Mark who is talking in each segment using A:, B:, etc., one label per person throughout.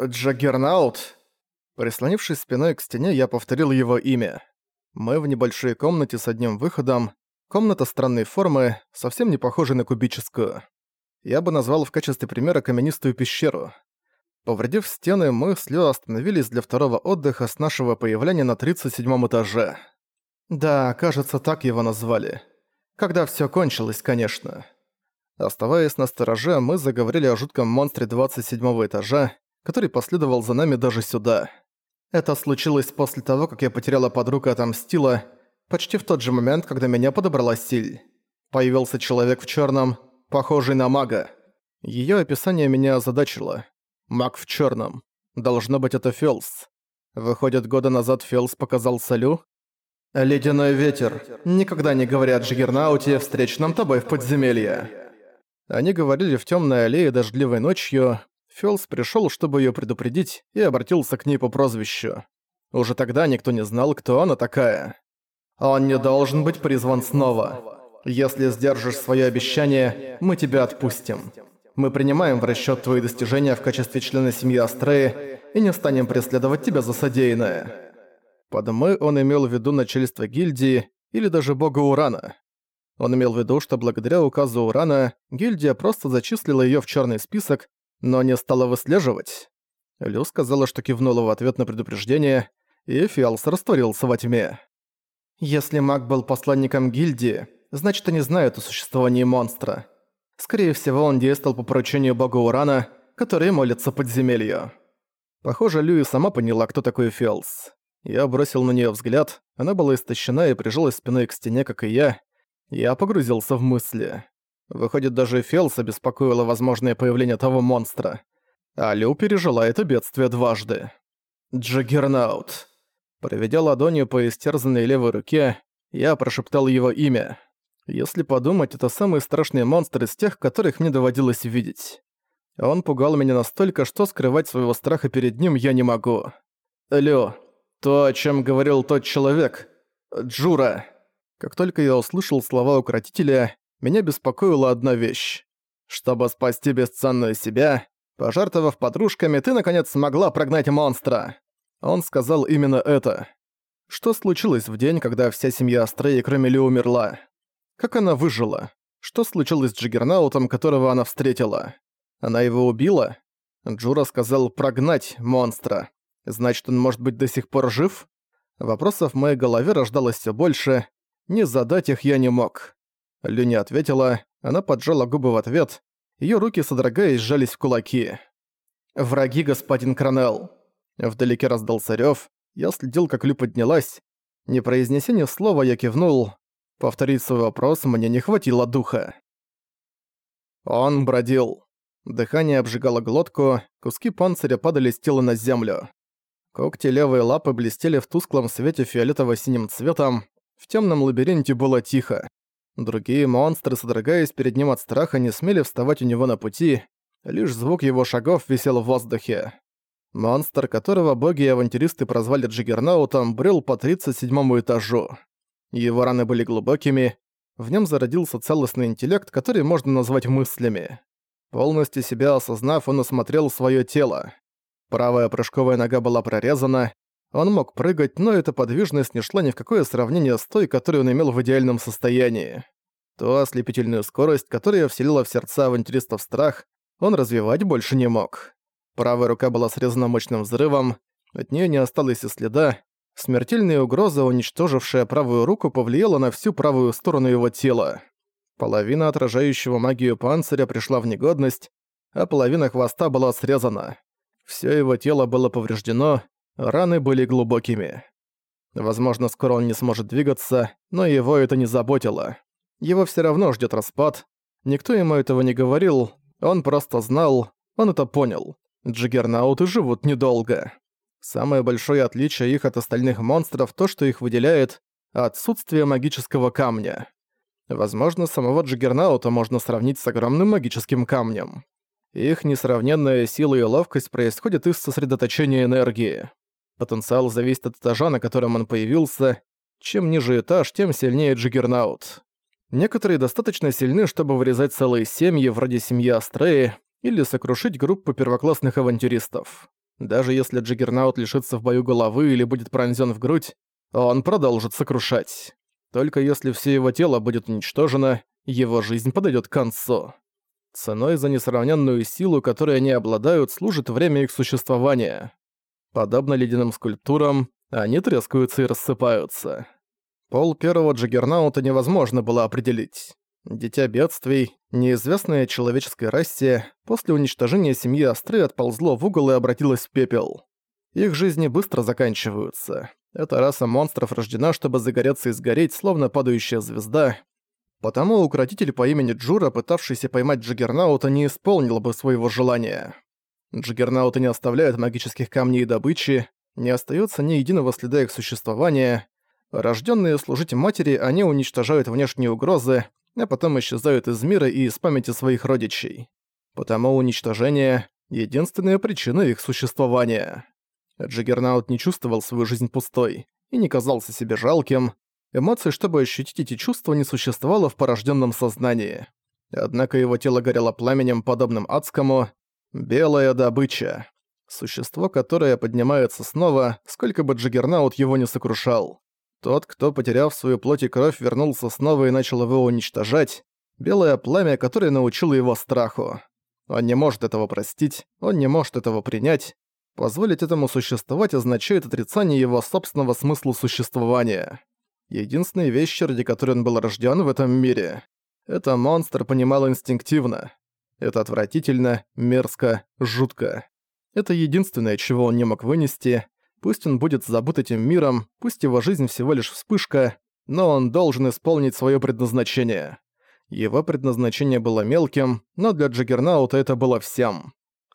A: Джаггернаут?» Прислонившись спиной к стене, я повторил его имя. Мы в небольшой комнате с одним выходом. Комната странной формы, совсем не похожей на кубическую. Я бы назвал в качестве примера каменистую пещеру. Повредив стены, мы с Лё остановились для второго отдыха с нашего появления на 37 этаже. Да, кажется, так его назвали. Когда всё кончилось, конечно. Оставаясь на стороже, мы заговорили о жутком монстре 27 этажа, который последовал за нами даже сюда. Это случилось после того, как я потеряла подругу и отомстила, почти в тот же момент, когда меня подобрала Силь. Появился человек в черном, похожий на мага. Ее описание меня озадачило. Маг в черном. Должно быть, это Фелс. Выходит, года назад Фелс показал Салю? «Ледяной ветер. Никогда не говорят Джиггернауте, встречном тобой в подземелье». Они говорили в темной аллее дождливой ночью, Фёлс пришёл, чтобы её предупредить, и обратился к ней по прозвищу. Уже тогда никто не знал, кто она такая. «Он не должен быть призван снова. Если сдержишь своё обещание, мы тебя отпустим. Мы принимаем в расчёт твои достижения в качестве члена семьи Астреи и не станем преследовать тебя за содеянное». Под «мы» он имел в виду начальство гильдии или даже бога Урана. Он имел в виду, что благодаря указу Урана гильдия просто зачислила её в чёрный список но не стала выслеживать. Лю сказала, что кивнула в ответ на предупреждение, и Фиалс растворился во тьме. Если маг был посланником гильдии, значит они знают о существовании монстра. Скорее всего, он действовал по поручению бога Урана, который молится подземелью. Похоже, Лю и сама поняла, кто такой Фиалс. Я бросил на нее взгляд, она была истощена и прижалась спиной к стене, как и я. Я погрузился в мысли. Выходит, даже Фелс обеспокоило возможное появление того монстра. А Лю пережила это бедствие дважды. Джаггернаут. Проведя ладонью по истерзанной левой руке, я прошептал его имя. Если подумать, это самый страшный монстр из тех, которых мне доводилось видеть. Он пугал меня настолько, что скрывать своего страха перед ним я не могу. Лю, то, о чем говорил тот человек, Джура. Как только я услышал слова укротителя, меня беспокоила одна вещь. Чтобы спасти бесценную себя, пожертвовав подружками, ты наконец смогла прогнать монстра. Он сказал именно это. Что случилось в день, когда вся семья Астреи, кроме Ли, умерла? Как она выжила? Что случилось с Джиггернаутом, которого она встретила? Она его убила? Джура сказал «прогнать монстра». Значит, он может быть до сих пор жив? Вопросов в моей голове рождалось все больше. Не задать их я не мог. Лю не ответила, она поджала губы в ответ, её руки, содрогаясь, сжались в кулаки. «Враги, господин Кронелл!» Вдалеке раздался рёв, я следил, как Лю поднялась. Не произнеся ни слова, я кивнул. Повторить свой вопрос мне не хватило духа. Он бродил. Дыхание обжигало глотку, куски панциря падали с тела на землю. Когти левой лапы блестели в тусклом свете фиолетово-синим цветом. В темном лабиринте было тихо. Другие монстры, содрогаясь перед ним от страха, не смели вставать у него на пути, лишь звук его шагов висел в воздухе. Монстр, которого боги и авантюристы прозвали Джиггернаутом, брел по 37 этажу. Его раны были глубокими, в нем зародился целостный интеллект, который можно назвать мыслями. Полностью себя осознав, он осмотрел свое тело. Правая прыжковая нога была прорезана, он мог прыгать, но эта подвижность не шла ни в какое сравнение с той, которую он имел в идеальном состоянии. Ту ослепительную скорость, которая вселила в сердца авантюристов страх, он развивать больше не мог. Правая рука была срезана мощным взрывом, от нее не осталось и следа. Смертельная угроза, уничтожившая правую руку, повлияла на всю правую сторону его тела. Половина отражающего магию панциря пришла в негодность, а половина хвоста была срезана. Всё его тело было повреждено, Раны были глубокими. Возможно, скоро он не сможет двигаться, но его это не заботило. Его все равно ждет распад. Никто ему этого не говорил, он просто знал, он это понял. Джиггернауты живут недолго. Самое большое отличие их от остальных монстров то, что их выделяет отсутствие магического камня. Возможно, самого Джиггернаута можно сравнить с огромным магическим камнем. Их несравненная сила и ловкость происходят из сосредоточения энергии. Потенциал зависит от этажа, на котором он появился. Чем ниже этаж, тем сильнее Джиггернаут. Некоторые достаточно сильны, чтобы вырезать целые семьи, вроде семьи Астреи, или сокрушить группу первоклассных авантюристов. Даже если Джиггернаут лишится в бою головы или будет пронзен в грудь, он продолжит сокрушать. Только если все его тело будет уничтожено, его жизнь подойдет к концу. Ценой за несравненную силу, которой они обладают, служит время их существования. Подобно ледяным скульптурам, они трескаются и рассыпаются. Пол первого Джаггернаута невозможно было определить. Дитя бедствий, неизвестное человеческой расе, после уничтожения семьи Астры отползло в угол и обратилось в пепел. Их жизни быстро заканчиваются. Эта раса монстров рождена, чтобы загореться и сгореть, словно падающая звезда. Потому укротитель по имени Джура, пытавшийся поймать Джаггернаута, не исполнил бы своего желания. Джаггернауты не оставляют магических камней и добычи, не остается ни единого следа их существования. Рожденные служить матери, они уничтожают внешние угрозы, а потом исчезают из мира и из памяти своих родичей. Потому уничтожение — единственная причина их существования. Джиггернаут не чувствовал свою жизнь пустой и не казался себе жалким. Эмоций, чтобы ощутить эти чувства, не существовало в порожденном сознании. Однако его тело горело пламенем, подобным адскому. Белая добыча. Существо, которое поднимается снова, сколько бы Джиггернаут его не сокрушал. Тот, кто, потеряв свою плоть и кровь, вернулся снова и начал его уничтожать. Белое пламя, которое научило его страху. Он не может этого простить, он не может этого принять. Позволить этому существовать означает отрицание его собственного смысла существования. Единственная вещь, ради которой он был рожден в этом мире. Это монстр понимал инстинктивно. Это отвратительно, мерзко, жутко. Это единственное, чего он не мог вынести. Пусть он будет забыт этим миром, пусть его жизнь всего лишь вспышка, но он должен исполнить свое предназначение. Его предназначение было мелким, но для Джаггернаута это было всем.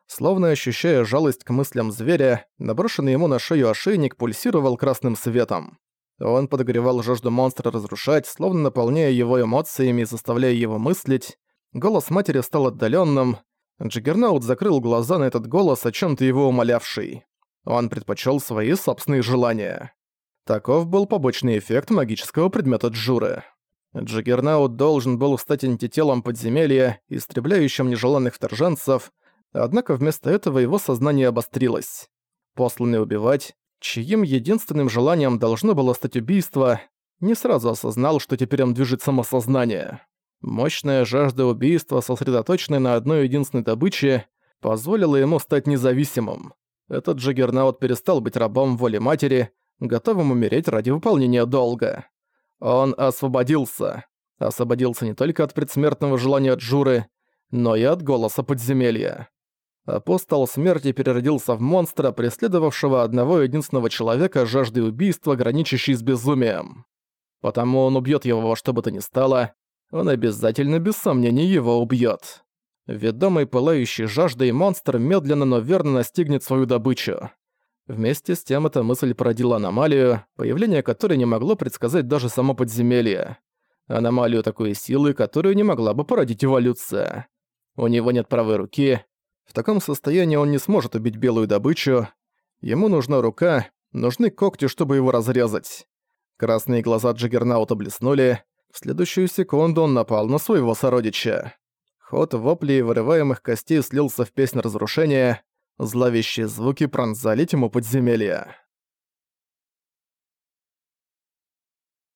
A: Словно ощущая жалость к мыслям зверя, наброшенный ему на шею ошейник пульсировал красным светом. Он подогревал жажду монстра разрушать, словно наполняя его эмоциями и заставляя его мыслить. Голос матери стал отдаленным, Джиггернаут закрыл глаза на этот голос, о чем то его умолявший. Он предпочел свои собственные желания. Таков был побочный эффект магического предмета Джуры. Джиггернаут должен был стать антителом подземелья, истребляющим нежеланных вторженцев, однако вместо этого его сознание обострилось. Посланный убивать, чьим единственным желанием должно было стать убийство, не сразу осознал, что теперь им движет самосознание. Мощная жажда убийства, сосредоточенная на одной единственной добыче, позволила ему стать независимым. Этот Джаггернаут перестал быть рабом воли матери, готовым умереть ради выполнения долга. Он освободился. Освободился не только от предсмертного желания Джуры, но и от голоса подземелья. Апостол смерти переродился в монстра, преследовавшего одного единственного человека жаждой убийства, граничащей с безумием. Потому он убьет его во что бы то ни стало, он обязательно без сомнений его убьет. Ведомый пылающей жаждой монстр медленно, но верно настигнет свою добычу. Вместе с тем эта мысль породила аномалию, появление которой не могло предсказать даже само подземелье. Аномалию такой силы, которую не могла бы породить эволюция. У него нет правой руки. В таком состоянии он не сможет убить белую добычу. Ему нужна рука, нужны когти, чтобы его разрезать. Красные глаза Джиггернаута блеснули, в следующую секунду он напал на своего сородича. Ход воплей вырываемых костей слился в песнь разрушения, зловещие звуки пронзали тьму подземелья.